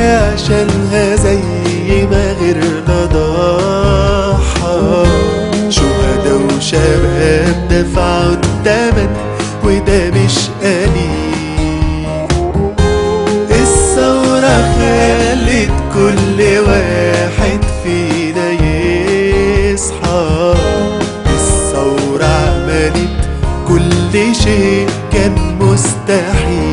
عشانها زي ما غيرنا ضحى شهداء وشباب دفعوا التمن وده مش قليل. الثورة خلت كل واحد فينا يصحى. الثورة عملت كل شيء كان مستحيل.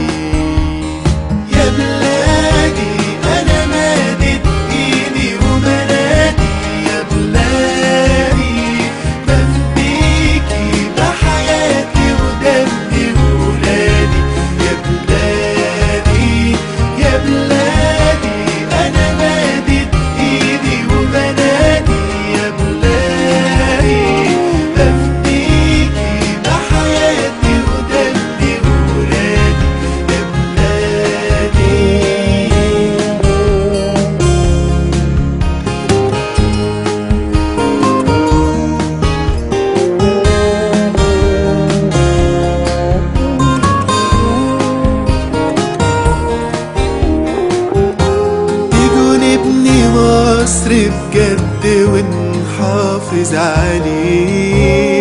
مصر بجد ونحافظ عليها.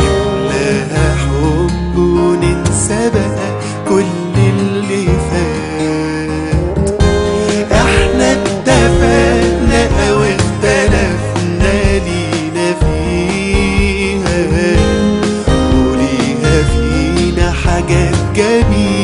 نملاها حب وننسى بقى كل اللي فات. إحنا اتفقنا أو اختلفنا لينا فيها. وليها فينا حاجات جميلة.